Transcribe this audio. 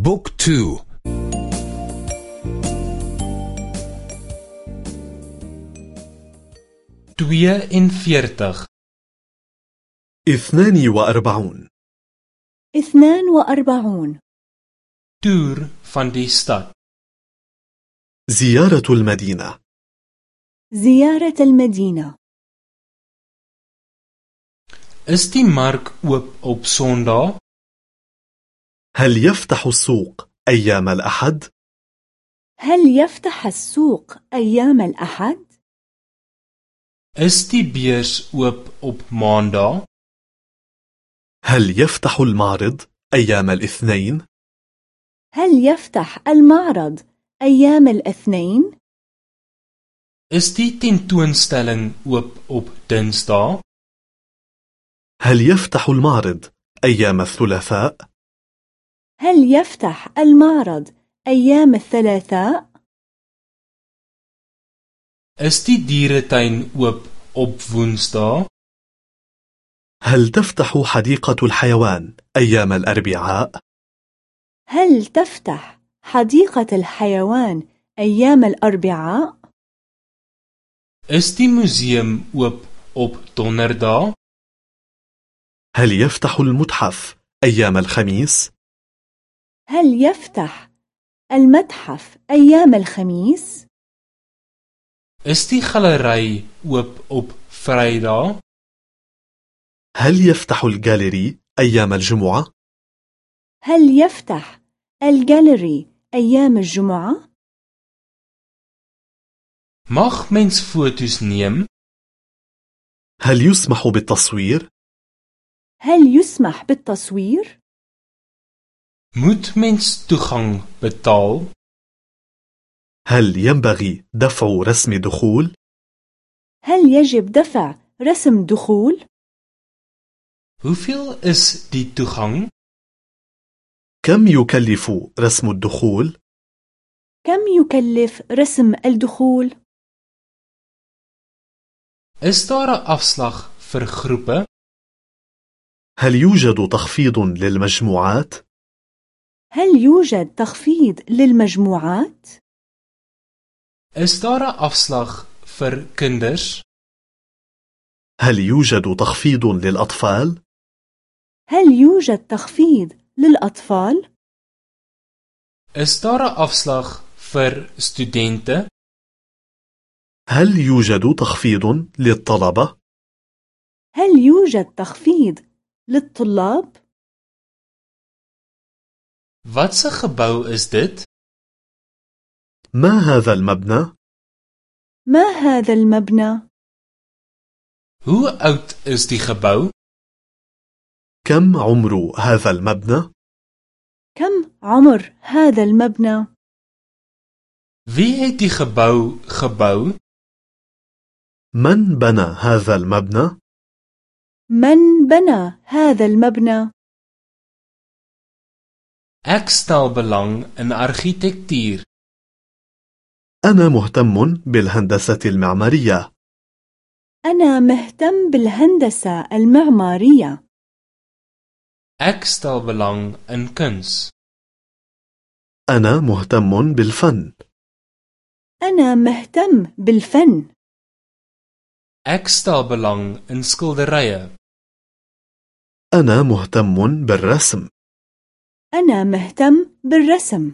Book two. twee en veertig. اثنان وأربعون. اثنان وأربعون. toer van die stad. زيارة المدينة. زيارة المدينة. Is die mark oop op Sondag? هل يفتح السوق أيام الأحد؟ هل يفتح السوق أيام الأحد؟ Is die beurs oop op Maandag? هل يفتح المعرض أيام الاثنين؟ هل يفتح المعرض أيام الاثنين؟ Is die tentoonstelling oop op Dinsdag? هل يفتح المعرض أيام الثلاثاء؟ هل يفتح المعرض أيام الثلاثاء؟ Is die dieretuin oop op? هل تفتح حديقة الحيوان أيام الأربعاء؟ هل تفتح حديقة الحيوان أيام الأربعاء؟ Is die museum oop op Donderdag? هل يفتح المتحف أيام الخميس؟ هل يفتح المتحف أيام الخميس؟ Is die galery oop op Vrydag? هل يفتح الجاليري أيام الجمعة؟ هل يفتح الجاليري أيام الجمعة؟ Mag mens foto's neem? هل يسمح بالتصوير؟ هل يسمح بالتصوير؟ Moet mens toegang betaal? هل ينبغي دفع رسم دخول؟ هل يجب دفع رسم دخول؟ Hoeveel is die toegang? كم يكلف رسم الدخول؟ كم يكلف رسم الدخول؟ Is daar 'n afslag vir groepe? هل يوجد تخفيض للمجموعات؟ هل يوجد تخفيض للمجموعات؟ Is daar 'n afslag vir kinders? هل يوجد تخفيض للأطفال؟ هل يوجد تخفيض للأطفال؟ Is daar 'n afslag vir studente? هل يوجد تخفيض للطلبة؟ هل يوجد تخفيض للطلاب؟ Watse gebou is dit? ما هذا المبنى؟ ما هذا المبنى؟ Hoe oud is die gebou? كم عمر هذا المبنى؟ كم عمر هذا المبنى؟ Wie het die gebou gebou? من بنى هذا المبنى؟ من بنى هذا المبنى؟ Ek stel belang in argitektuur. أنا مهتم بالهندسة المعمارية. أنا مهتم بالهندسة المعمارية. Ek stel belang in kuns. أنا مهتم بالفن. أنا مهتم بالفن. Ek stel belang in skilderye. أنا مهتم بالرسم. أنا مهتم بالرسم.